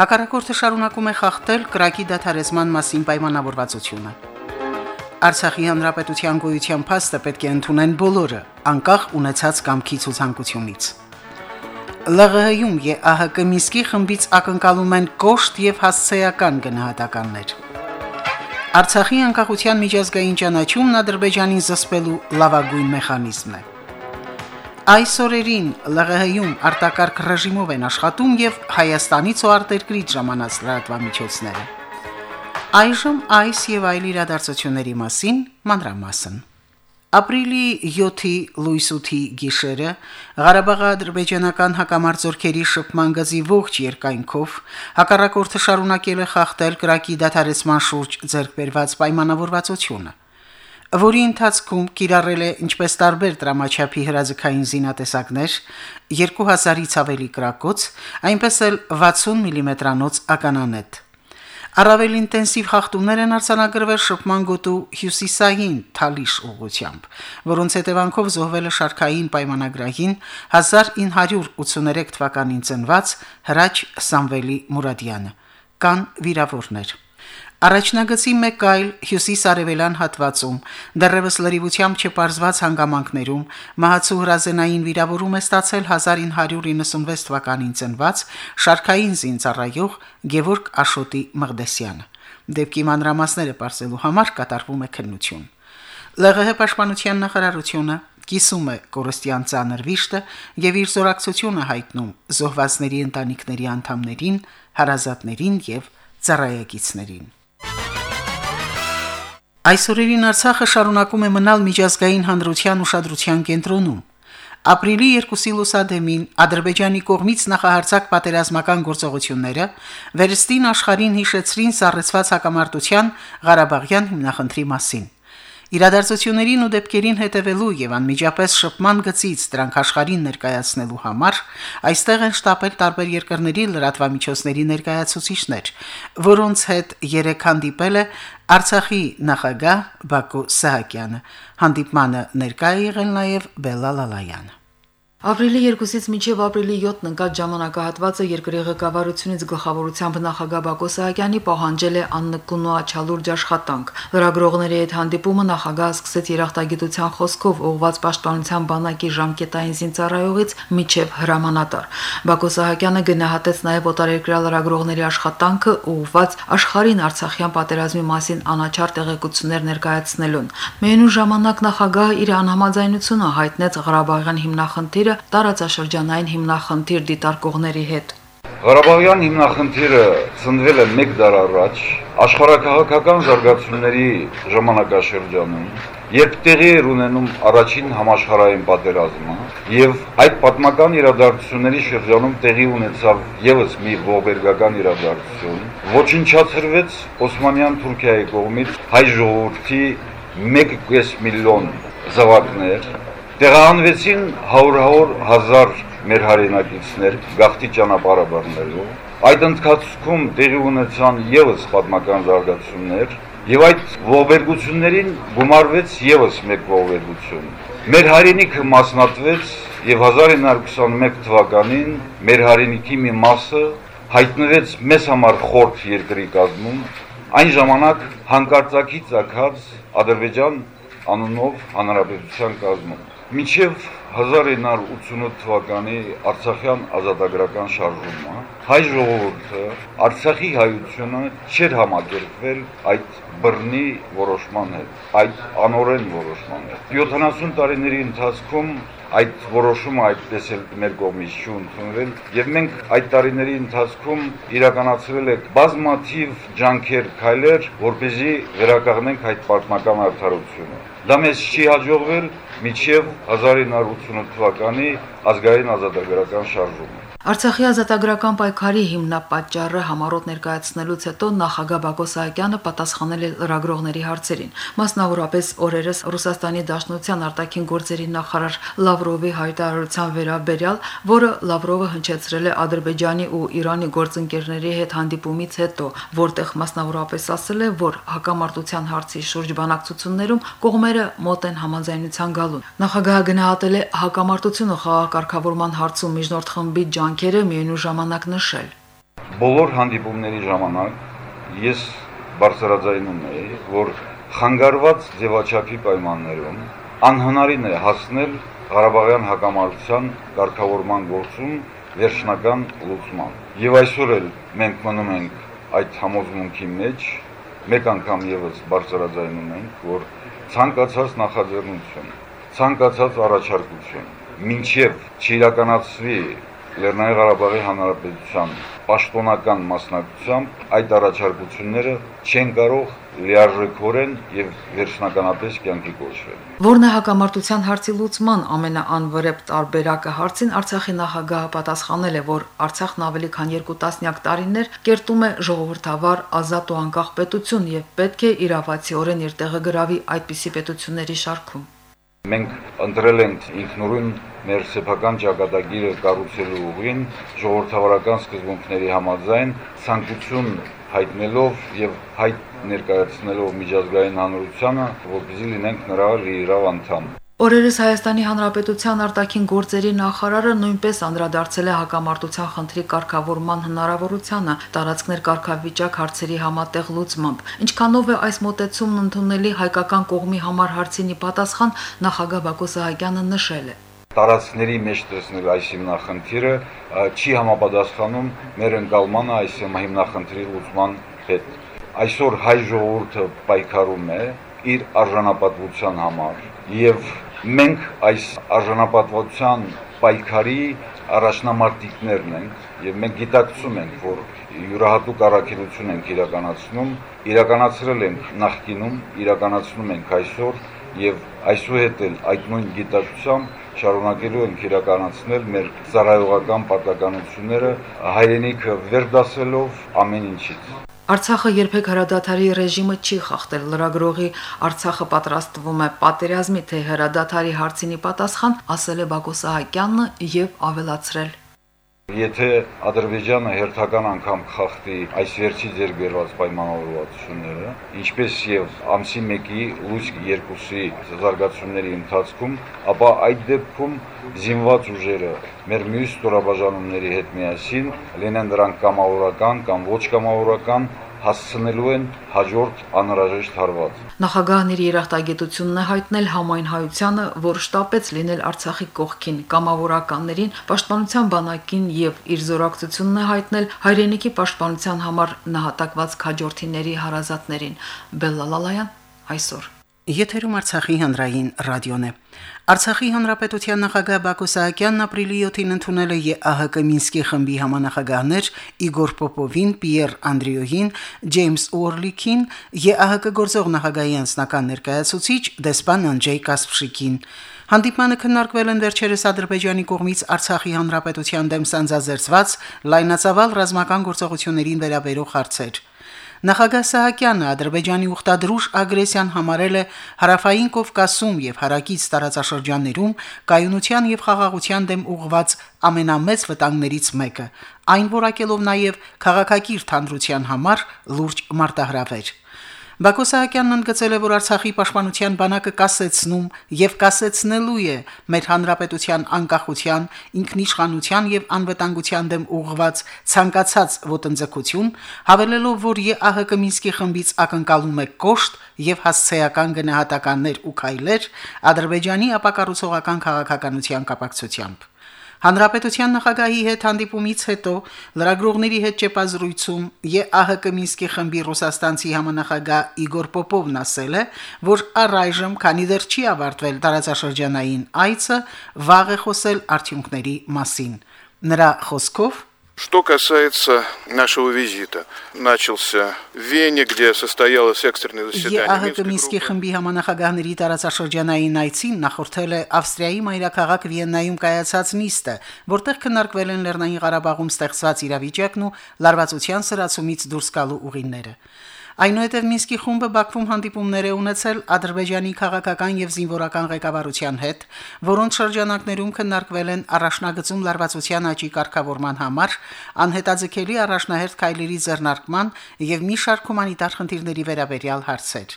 Հակառակորդը շարունակում է խախտել կրակի դադարեցման մասին պայմանավորվածությունը։ Արցախի հանրապետության գոյության փաստը պետք է ընդունեն բոլորը, անկախ ունեցած կամքի ցուցանկությունից։ ԼՂՀ-ում ԵԱՀԿ Միսկի խմբից ակնկալում են կոշտ եւ հասցեական գնահատականներ։ Արցախի անկախության միջազգային ճանաչումն Ադրբեջանին զսպելու լավագույն մեխանիզմն է։ Այս օրերին ԼՂՀ-ում արտակարգ ռեժիմով են աշխատում եւ Հայաստանից ու արտերկրից ժամանած լրատվամիջոցները։ Այժմ այս եւ այլ իրադարձությունների մասին մանրամասն։ Ապրիլի 7-ի լույսութի գիշերը Ղարաբաղի ադրբեջանական հակամարտությունների շփման գծի ողջ երկայնքով հակառակորդը շարունակել է խախտել կրակի դադարեցման շուրջ ձեռքբերված պայմանավորվածությունը որի ընթացքում կիրառել է ինչպես տարբեր դրամաչափի հրաձգային զինատեսակներ, 2000-ից ավելի կրակոց, այնպես էլ 60 մմ-անոց ականանետ։ Առավել ինտենսիվ խախտումներ են արձանագրվել շփման գոտու հյուսիսային Թալիշ ուղությամբ, որոնց հետևանքով զոհվել է շարքային պայմանագրային 1983 թվականին ծնված Հրաչ Սամվելի Մուրադյանը։ Կան վիրավորներ։ Առաջնագծի մեկ այլ հյուսիս-արևելյան հատվածում դեռևս լրիվությամբ չպարզված հանգամանքներում մահացու հրազենային վիրավորում է ստացել 1996 թվականին ծնված շարքային զինծառայող Գևորգ Աշոտի Մղդեսյանը։ Դեպքի մանրամասները բարձելու համար կատարվում է քննություն։ ԼՂՀ պաշտպանության նախարարությունը կիսում է կորստյան ցաներ վիշտը եւ իր զորակցությունը հայտնում զոհվածների ընտանիքների անդամներին, հարազատներին եւ ծառայագիցներին։ Այսօրերին Արցախը շարունակում է մնալ միջազգային հանրության ուշադրության կենտրոնում։ Ապրիլի 2-ի լուսադեմին Ադրբեջանի կողմից նախահարցակ պատերազմական գործողությունները վերստին աշխարհին հիշեցրին սառեցված հակամարտության Ղարաբաղյան հիմնախնդրի մասին։ Իրադարձություններին ու դեպքերին հետևելու եւ անմիջապես շփման գծից դրանք աշխարհին ներկայացնելու համար այստեղ են շտապել տարբեր երկրների լրատվամիջոցների ներկայացուցիչներ, որոնց հետ երեք հանդիպել է Արցախի նախագահ Բակո Սահակյանը։ Հանդիպմանը ներկայ եղել նաեւ Բելալալայանը։ Ապրիլի 2-ից մինչև ապրիլի 7-ն ընկած ժամանակահատվածը երկրի ղեկավարությունից գլխավորությամբ նախագահ Բակո Սահակյանի պահանջել է աննկուն ու աչալուրջ աշխատանք։ Լրագրողների հետ հանդիպումը նախագահը սկսեց երախտագիտության խոսքով ուղված պաշտպանության բանակի ժամկետային զինծառայողից միջև հրամանատար։ Բակո Սահակյանը գնահատեց նաև օտարերկրյա լրագրողների աշխատանքը ուղված աշխարհին Արցախյան պատերազմի մասին անաչառ տեղեկություններ ներկայացնելուն։ Միևնույն ժամանակ նախագահը իր անհամաձայնությունը հայտնեց Ղարաբաղյան հիմնախնդիրը խնդիրը տարածաշրջանային հիմնախնդիր դիտարկողների հետ։ Ղարաբաղյան հիմնախնդիրը ծնվել է 1 դար առաջ աշխարհակահաղական զարգացումների ժամանակաշրջանում, երբ տեղի էր ունենում առաջին համաշխարհային պատերազմը, եւ այդ պատմական իրադարձությունների շրջանում տեղի ունեցավ եւս մի ողբերգական իրադարձություն, ոչնչացրվեց Օսմանյան Թուրքիայի կողմից հայ ժողովրդի 1.5 միլիոն զավակներ, Տեղահանվեցին 100-100 հազար մեր հայրենակիցներ գաղթի ճանապարհաբարներով։ Այդ ընթացքում տեղի ունեցան եւս պատմական զարգացումներ, եւ այդ ողբերգություններին գումարվեց եւս մեկ ողբերգություն։ Մեր հայրենիքը մասնատվեց եւ 1921 թվականին մեր հայրենիքի մի մասը հայտնվեց մեզ համար խորտ երկրի կազմում, այն ժամանակ հանկարծակի ցակած Ադրբեջան անունով հանրապետության կազմում։ Մինչև 1988 թվականի Արցախյան ազատագրական շարժումը հայ ժողովուրդը Արցախի հայությունը չէր համակերպվել այդ բռնի որոշման հետ, այդ անօրեն որոշման հետ։ 70 տարիների ընթացքում այդ որոշումը այդպես էլ մեր կողմից չընդունվել եւ մենք այդ տարիների ընթացքում իրականացրել ենք բազմաթիվ ջանքեր, քայլեր, որպեսզի վերականգնենք այդ պատմական արդարությունը։ Դա մեզ չի հաջողվել միջև 1988 թվականի ազգային ազատագրական շարժումը։ Արցախի ազատագրական պայքարի հիմնապատճառը համառոտ ներկայացնելուց հետո նախագահ Բակո Սահակյանը պատասխանել է լրագրողների հարցերին։ Մասնավորապես օրերս Ռուսաստանի Դաշնության արտաքին գործերի նախարար Լավրովի հայտարարության վերաբերյալ, որը Լավրովը հնչեցրել է Ադրբեջանի ու Իրանի գործընկերների հետ հանդիպումից հետո, որտեղ մասնավորապես ասել է, որ հակամարտության հարցի շուրջ բանակցություններում կողմերը մոտ են համաձայնության գալուն։ Նախագահը գնահատել է հակամարտությունը խաղակարգավորման հարցում միջնորդ խմբի ջանքերը միևնույն ժամանակ նշել։ Բոլոր հանդիպումների ժամանակ ես բարձրաձայնում էի, որ խանգարված ձևաչափի պայմաններում անհնարին է հասնել Ղարաբաղյան հակամարտության ղեկավարման գործում վերջնական լուծման։ Եվ այսօր էլ մենք մնում ենք այդ համոզմունքի մեջ, մեկ անգամ եւս բարձրաձայնում ենք, որ ցանկացած նախաձեռնություն, ցանկացած առաջարկություն, ինչև չիրականացվի Լեռնային Ղարաբաղի Հանրապետության պաշտոնական մասնակցությամբ այդ առաջարկությունները չեն կարող լիարժեքորեն եւ վերջնականապես կյանքի կոչվել։ Որն է հակամարտության հարցի լուծման ամենաանվրեպ տարբերակը հարցին Արցախի նախագահը պատասխանել է, որ Արցախն ավելի քան 2 տասնյակ տարիներ կերտում է ժողովրդավար, ազատ ու անկախ պետություն եւ պետք է իրավացիորեն իր տեղը գրավի այդպիսի պետությունների շարքում։ Մենք ընտրել ենք ինքնուրույն մեր սեփական ճակատագիրը կառուցելու ուղին ժողովրդավարական սկզբունքների համաձայն ցանկություն հայտնելով եւ հայտ ներկայացնելով միջազգային հանրությանը, որպեսզի լինենք նրա լիիրավ անդամ։ Օրերս Հայաստանի Հանրապետության արտաքին գործերի նախարարը նույնպես անդրադարձել է հակամարտության խնդրի կարգավորման հնարավորությանը տարածքներ կարգավիճակ հարցերի համատեղ լուծմամբ։ Ինչքանով է այս մոտեցումն ընդունելի հայկական կողմի համար հարցինի պատասխան նախագահ Բակո Սահակյանը նշել է տարածքների մեջ տեսնել այս հիմնախնդիրը չի համապատասխանում մեր ընկալմանը այս հիմնախնդրի լուծման հետ։ Այսօր հայ ժողովուրդը պայքարում է իր արժանապատվության համար եւ Մենք այս արժանապատվության պայքարի առաջնամարտիկներն ենք եւ մենք գիտակցում ենք, որ յուրահատուկ առաքելություն ենք իրականացնում, իրականացրել ենք նախկինում, իրականացնում ենք այսօր եւ այսուհետ էլ այդ նույն գիտակցությամբ շարունակելու ենք իրականացնել մեր ծառայողական պարտականությունները հայրենիքը վերդասելով ամեն ինչից Արցախը երբեք հրադադարի ռեժիմը չի խախտել լրագրողի Արցախը պատրաստվում է պատերազմի թե հրադադարի հարցինի պատասխան ասել է Բակո Սահակյանն եւ ավելացրել Եթե Ադրբեջանը հերթական անգամ խախտի այս վերջի ձեր բերված պայմանավորվածությունները, ինչպես եւ ամսի 1-ի լույս 2-ի զարգացումների ընթացքում, ապա այդ դեպքում զինված ուժերը մեր մյուս ստորաբաժանումների հետ միասին լինեն դրանք կամավորական կամ ոչ կամավորական հասցնելու են հաջորդ անհրաժեշտ հարված։ Նախագահն իր երախտագիտությունն է հայտնել համայն հայությանը, որ շտապեց լինել Արցախի կողքին կամավորականներին, պաշտպանության բանակին եւ իր զորակցությունն է հայտնել հայրենիքի պաշտպանության համար նահատակված քաջորդիների հարազատներին։ Բելլալալայան այսօր Եթերում Արցախի հանրային ռադիոն է։ Արցախի հանրապետության նախագահ Բակո Սահակյանն ապրիլի 7-ին ընդունել է ԵԱՀԿ Մինսկի խմբի համանախագահներ Իգոր Պոպովին, Պիեր Անդրիոյին, Ջեյմս Ուորլիքին, ԵԱՀԿ գործող նախագահի անձնական ներկայացուցիչ Դեսպան Անջեյ Կասպշիկին։ Հանդիպմանը քննարկվել են վերջերս Ադրբեջանի կողմից Արցախի հանրապետության դեմ սանձազերծված լայնածավալ ռազմական գործողություններին վերաբերող հարցեր։ Նախագահ Սահակյանը Ադրբեջանի ուխտադրուժ ագրեսիան համարել է հարավային Կովկասում եւ հարակից տարածաշրջաններում կայունության եւ խաղաղության դեմ ուղղված ամենամեծ վտանգներից մեկը, այն որակելով նաեւ քաղաքակիրթ հանդրության համար լուրջ մարտահրավեր։ Բակո Սահակյանն ընդգծել է, որ Արցախի պաշտպանության բանակը կասեցնում եւ կասեցնելու է մեր հանրապետության անկախության, ինքնիշխանության եւ անվտանգության դեմ ուղղված ցանկացած ոտնձգություն, հավելելով, որ ԵԱՀԿ Մինսկի խմբից ակնկալում է կոշտ եւ հասցեական գնահատականներ ու քայլեր Ադրբեջանի ապակառուցողական քաղաքականության կապակցությամբ։ Հանրապետության նախագահի հետ հանդիպումից հետո լրագրողների հետ ճեպազրույցում ԵԱՀԿ Մինսկի խմբի ռուսաստանցի համանախագահ Իգոր Պոպովն ասել է, որ առայժմ, քանի դեռ չի ավարտվել տարածաշրջանային այցը, վաղ է խոսել արդյունքների մասին։ Նրա խոսքով Что касается нашего визита, начался в Вене, где состоялось экстренное заседание ԵԱՀԿ Մինսկի խմբի համանախագահների տարածաշրջանային այցին նախորդել է Ավստրիայի մայրաքաղաք Վիեննայում կայացած նիստը, որտեղ քննարկվել են Լեռնային Ղարաբաղում ստեղծված իրավիճակն ու լարվածության սրացումից դուրս գալու ուղիները։ Այնուհետև Մինսկի խումբը Բաքվում հանդիպումներ է ունեցել Ադրբեջանի քաղաքական եւ զինվորական ղեկավարության հետ, որոնց շրջանակներում քննարկվել են առաջնագծում լարվածության աճի կարգավորման համար, անհետաձգելի առաջնահերթ քայլերի ձեռնարկման եւ մի շարք հումանիտար խնդիրների վերաբերյալ հարցեր։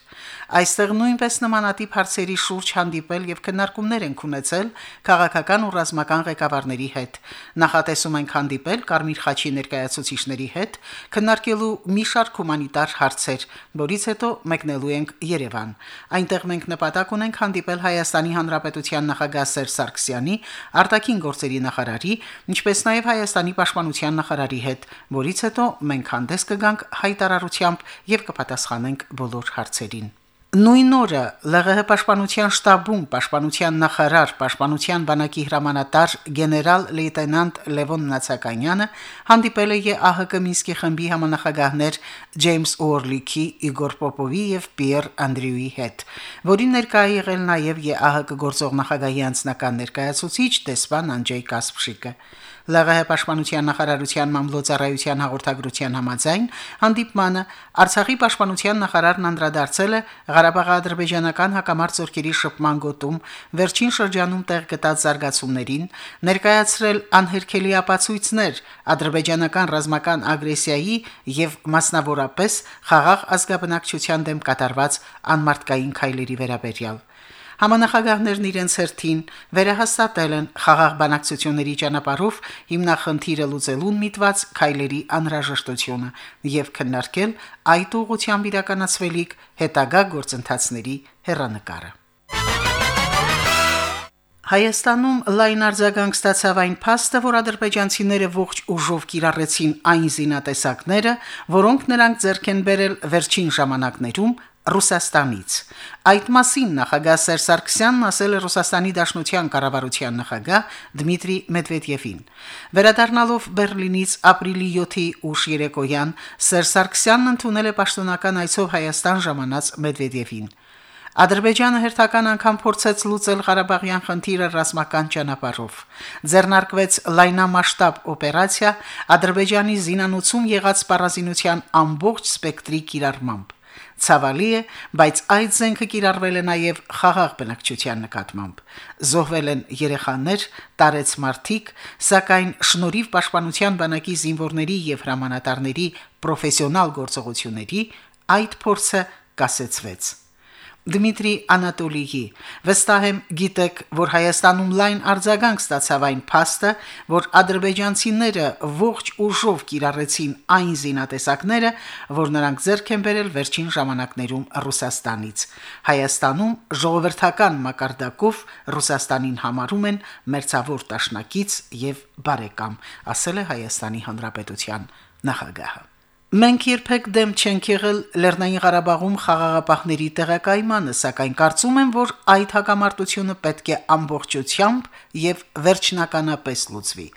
Այստեղ նույնպես նմանատիպ հարցերի շուրջ հանդիպել եւ քննարկումներ են ունեցել քաղաքական ու ռազմական ղեկավարների հետ։ Նախատեսում ենք հանդիպել Կարմիր խաչի ներկայացուցիչների հետ, քննարկելու մի շարք հումանիտար հարցեր, որից հետո մեկնելու ենք Երևան։ Այնտեղ մենք նպատակ ունենք հանդիպել Հայաստանի Հանրապետության նախագահ Սերժ Սարգսյանի, արտաքին գործերի նախարարի, ինչպես նաեւ Հայաստանի պաշտպանության նախարարի հետ, որից հետո մենք հանդես կգանք հայտարարությամբ եւ կպատասխանենք բոլոր հարցերին։ Նույն օրը ԼՂՀ պաշտպանության շտաբում պաշտպանության նախարար պաշտպանության բանակի հրամանատար գեներալ լեյտենանտ Լևոն Նացականյանը հանդիպել է ԵԱՀԿ Մինսկի խմբի համանախագահներ Ջեյմս Օրլիքի, Իգոր Պոպովի եւ Պիեր Անդրյուի հետ, որին ներկա է եղել նաեւ ԵԱՀԿ գործող նախագահի անձնական ներկայացուցիչ դեսպան Անջեյ Կասպշիկը։ ԼՂՀ պաշտպանության նախարարության մամլոյցարայության հաղորդագրության համաձայն հանդիպմանը Արցախի պաշտպանության նախարարն անդրադարձել է Ղարաբաղ-ադրբեջանական հակամարտ ծորքերի շփման գոտում վերջին շրջանում տեղ գտած զարգացումներին, ներկայացրել անհերքելի ապացույցներ ադրբեջանական ռազմական ագրեսիայի եւ մասնավորապես խաղաղ ազգաբնակչության դեմ կատարված անմարտկային քայլերի վերաբերյալ։ Համանախագահներն իրենց հերթին վերահաստատել են խաղաղ բանակցությունների ճանապարհով հիմնախնդիրը լուծելուն միտված քայլերի անհրաժեշտությունը եւ քննարկել այդ ուղղությամբ իրականացվելիք հետագա գործընթացների հերանեկարը։ Հայաստանում լայն արձագանք ստացավ այն փաստը, որ ադրբեջանցիները ողջ ուժով կիրառեցին այն զինատեսակները, որոնք նրանք ձեռք են բերել վերջին ժամանակներում Ռուսաստանից։ Այդ մասին նախագահ Սերժ Սարգսյանն ասել է Ռուսաստանի Դաշնության կառավարության նախագահ Դմիտրի Մեդվեդևին։ Վերադառնալով Բերլինից ապրիլի 7-ի ուշ երեկոյան Սերժ Սարգսյանն ընդունել է պաշտոնական այցով Հայաստան ժամանած Մեդվեդևին։ Ադրբեջանը հերթական անգամ փորձեց լուծել Ղարաբաղյան խնդիրը ռազմական ճանապարհով։ Ձեռնարկվեց լայնամասշտաբ օպերացիա Ադրբեջանի զինանոցում եղած սպառազինության ամբողջ սպեկտրի կիրառմամբ։ Ցավալի է, բայց այդ զենքը կիրառվել է նաև խաղաղ բնակչության նկատմամբ։ Զոհվել են երեխաներ, տարեց մարդիկ, սակայն շնորհիվ պաշտպանության բանակի զինվորների եւ հրամանատարների պրոֆեսիոնալ գործողությունների այդ փորձը կասեցվեց։ Դմիտրի Անատոլիի. Վստահ եմ գիտեք, որ Հայաստանում լայն արձագանք ստացավ այն փաստը, որ ադրբեջանցիները ողջ ուժով կիրառեցին այն զինատեսակները, որ նրանք ձեռք են բերել վերջին ժամանակներում Ռուսաստանից։ Հայաստանում ժողովրդական մակարդակով Ռուսաստանին համարում են մերձավոր տաշնակից եւ բարեկամ, ասել է Հայաստանի Հանրապետության նախագահը։ Մենք երբեք դեմ չենք եղել Լեռնային Ղարաբաղում խաղաղապահների տեղակայմանը, սակայն կարծում եմ, որ այդ հակամարտությունը պետք է ամբողջությամբ եւ վերջնականապես լուծվի։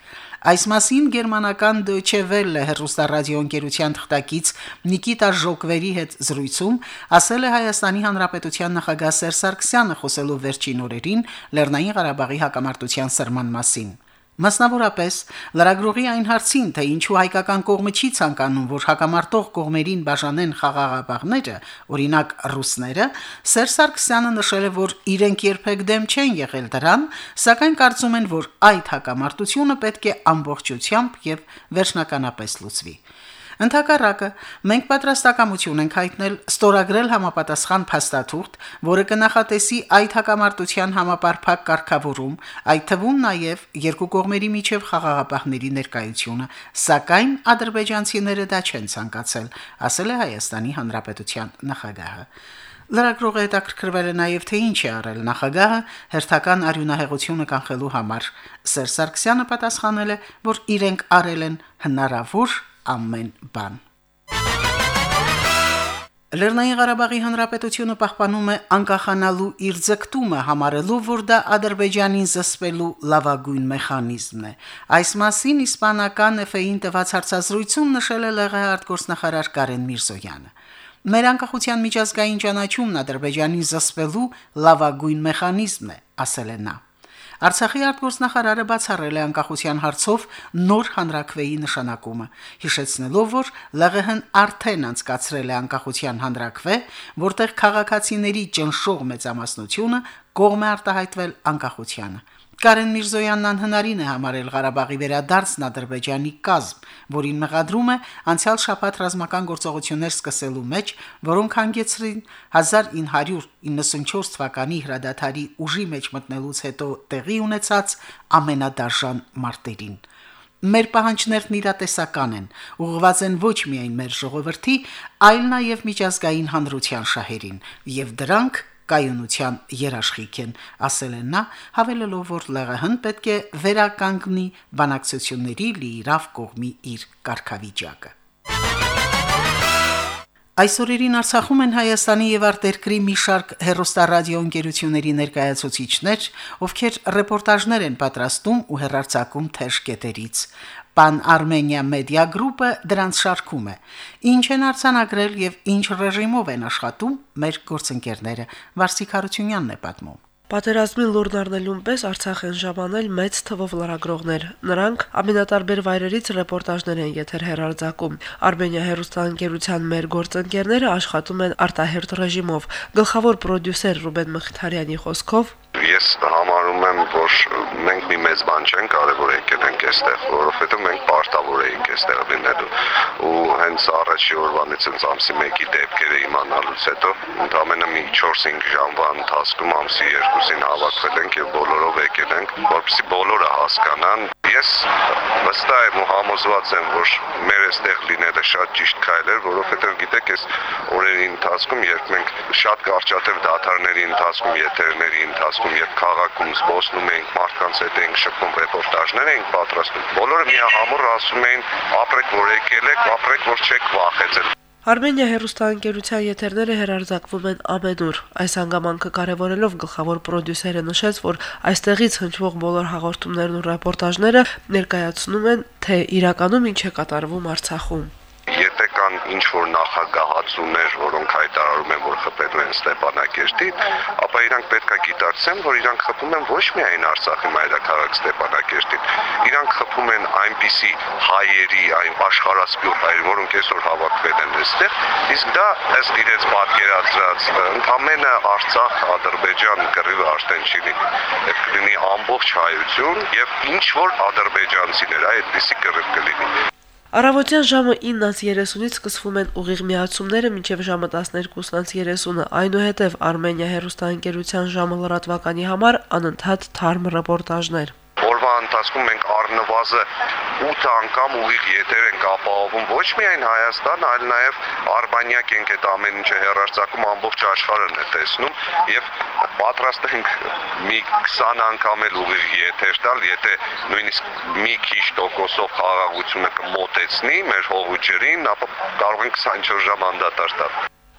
Այս մասին գերմանական Deutsche Welle հեռուստարադիոընկերության թղթակից Նիկիտա Ժոկվերի հետ զրույցում ասել է Հայաստանի Հանրապետության նախագահ Սերժ Սարգսյանը խոսելու վերջին օրերին Լեռնային Ղարաբաղի հակամարտության սրման մասին։ Մասնավորապես լրագրողի այն հարցին, թե ինչու հայկական կողմը չի ցանկանում, որ հակամարտող կողմերին բաժանեն խաղաղապահները, օրինակ ռուսները, Սերժ Սարգսյանը նշել է, որ իրենք երբեք դեմ չեն եղել դրան, սակայն կարծում են, որ այդ հակամարտությունը պետք է ամբողջությամբ եւ վերջնականապես լուծվի։ Ընթակառակը մենք պատրաստակամություն ենք հայտնել ստորագրել համապատասխան փաստաթուղթ, որը կնախատեսի այդ հակամարտության համապարփակ կարգավորում, այդ թվում նաև երկու կողմերի միջև խաղաղապահների ներկայությունը, սակայն ադրբեջանցիները դա չեն ցանկացել, ասել է Հայաստանի Հանրապետության նախագահը։ Լրագրողը հետաքրքրվել է նաև թե ինչ է արել նախագահը հերթական արյունահեղությունը կանխելու համար։ Սերժ Սարգսյանը պատասխանել է, որ իրենք արել են հնարավոր ամեն բան։ Լեռնային Ղարաբաղի Հանրապետությունը պահպանում է անկախանալու իր ձգտումը, համարելով, որ դա Ադրբեջանին զսպելու լավագույն մեխանիզմն է։ Այս մասին իսպանական ԷՖ-ին տված հարցազրույցում նշել է ԼՂՀ արտգործնախարար Կարեն Միրզոյանը։ Մեր անկախության միջազգային ճանաչումն Ադրբեջանի զսպելու լավագույն մեխանիզմն է, ասել է նա։ Արցախի արտգործնախարարը բացառել է անկախության հարցով նոր հանրակրվեի նշանակումը, հիշեցնելով, որ ԼՂՀ-ն արդեն անցկացրել է անկախության հանրակրվե, որտեղ քաղաքացիների ճնշող մեծամասնությունը կողմ է արտահայտվել անկախությանը։ Կարեն Միրզոյանն անհնարին է համարել Ղարաբաղի վերադարձն Ադրբեջանի կազմ, որին մեղադրում է անցյալ շաբաթ ռազմական գործողություններ սկսելու մեջ, որոնք հանգեցրին 1994 թվականի հրադադարի ուժի մեջ մտնելուց հետո տեղի ունեցած ամենադաժան մարտերին։ Մեր պահանջներն իրատեսական են, ուղղված են ոչ միայն մեր ժողովրդի, այլ նաև միջազգային հանրության շահերին, եւ դրանք կայունության երաշխիք են, ասել են նա, հավելելով, որ ԼՂՀ-ն պետք է վերականգնի բանակցությունների լիիրավ կողմի իր կարգավիճակը։ Այսօրերին Արցախում են Հայաստանի եւ արտերկրի մի շարք հերոստարադիո ընկերությունների ներկայացուցիչներ, ովքեր ռեպորտաժներ են պատրաստում ու հերարցակում թեժ կետերից։ Pan Armenia Media Group-ը դրանց շարքում է։ Ինչ են արձանագրել եւ ինչ ռեժիմով են աշխատում մեր գործընկերները։ Վարսիկ Հարությունյանն է պատմում։ Պատերազմի լուրն առնելուն պես Արցախ են ժամանել մեծ թվով լրագրողներ։ Նրանք ամենատարբեր վայրերից ռեպորտաժներ են եթեր հերարձակում։ Արմենիա հերոստանգերության մեր գործընկերները աշխատում են արտահերտ ռեժիմով։ Գլխավոր պրոդյուսեր Ռուբեն Մխիթարյանի խոսքով Ես համարում եմ, որ մենք մի մեծ բան չենք կարևոր եկել ենք այստեղ, որովհետև մենք պարտավոր էինք այստեղ լինելու ու հենց առաջի օրվանից հենց ամսի 1-ի դեպքերը իմանալուց հետո ընդամենը մի 4-5 ժամվա ընթացքում ամսի 2-ին հավաքվել ենք եւ բոլորով եկել ենք, որպեսզի բոլորը հասկանան Ես վստահ եմ ու համոզված եմ, որ մեր այստեղ լինելը շատ ճիշտ քայլ էր, որովհետև գիտեք, այս օրերի ընթացքում, երբ մենք շատ կարճատև դաթարների ընթացքում, եթերների ընթացքում, երբ քաղաքում զբոսնում էինք, մարդկանց հետ էինք շփվում, ռեպորտաժներ էինք պատրաստում, բոլորը միահամուռ ասում էին՝ ապրեք, որ եկել եք, ապրեք, որ չեք վախեցել։ Արմենիա հերոստանգերության եթերները հերարզակվում են ամենուր։ Այս հանգամանքը կարևորելով գլխավոր պրոդյուսերը նշեց, որ այստեղից հնչվող բոլոր հաղորդումներն ու ռեպորտաժները ներկայացնում են, թե իրականում ինչ է կատարվում Արցախում կան ինչ որ նախագահացումներ, որոնք հայտարարում են, որ խփելու են Ստեփանակերտին, ապա իրանք պետք է գիտակցեն, որ իրանք խփում են ոչ միայն Արցախի մայրաքաղաք Ստեփանակերտին, իրանք խփում են այնպիսի հայերի, այն աշխարհասփյուռ հայեր, որոնք այսօր հավաքվել են այստեղ, իսկ դա ըստ իրենց պատկերացրած ընդամենը Արցախ, Ադրբեջան կռիվը արդեն չի լինի։ Այդ կլինի ամբողջ հայություն եւ ինչ որ ադրբեջանցիներ, այդպիսի կռիվ կլինի։ Առավոտյան ժամը 9:30-ից սկսվում են ուղիղ միացումները մինչև ժամը 12:30-ը։ Այնուհետև Արմենիա հերոստանգերության ժամը լրատվականի համար անընդհատ թարմ ռեպորտաժներ ընթացքում մենք առնվազը 8 անգամ ուղիղ եթեր ենք ապահովում. Ոչ միայն Հայաստան, այլ նաև Արբանյակ ենք այդ ամեն ինչը հերարցակում ամբողջ աշխարհն է տեսնում եւ պատրաստ ենք մի 20 անգամ էլ ուղիղ եթեր տալ, եթե նույնիսկ մի քիչ տոկոսով խաղաղությունը կմոտեցնի մեր հողուջերին, ապա կարող ենք 24 ժամ անդադար տալ։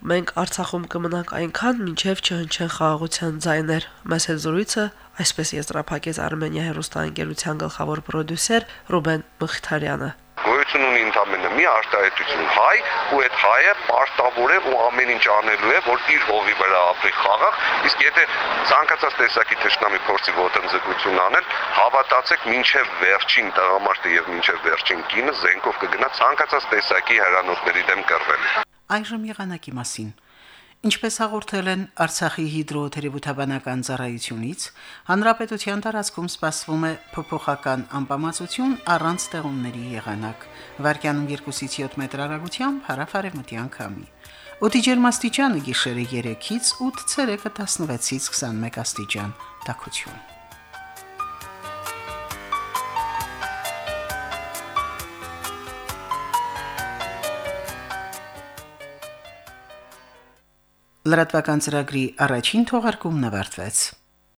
Մենք Արցախում կմնանք այնքան, մինչև չհնչեն խաղաղության ձայներ։ Մեծ զրույցը այսպես եզրափակեց Արմենիա հերոստանգերության գլխավոր պրոդյուսեր Ռուբեն Մխիթարյանը գոյություն ունի ընդամենը մի արտահայտություն հայ ու այդ հայը պարտավոր է ու ամեն ինչ անելու է որ իր հողի վրա ապրի խաղաղ իսկ եթե ցանկացած տեսակի թշնամի փորձի ոտնձգություն անել հավատացեք մինչև վերջին տղամարդը եւ մինչև վերջին կինը զենքով կգնա ցանկացած տեսակի հրանոցների դեմ կռվել Այժմ եղանակի մասին Ինչպես հաղորդել են Արցախի հիդրոթերապևտաբանական ծառայությունից, հանրապետության տարածքում սպասվում է փոփոխական անբավարարություն առանց ստեղումների եղանակ։ Վարկյանում 2-ից 7 մետր հեռագությամբ հարավարևմտյան քամի։ Օդի ջերմաստիճանը գիշերը 3-ից 8 ցերեկը 16-ից 21 աստիճան։ Տաքություն։ Լրատվական ծրագրի առաջին թողարկումն ավարտվեց։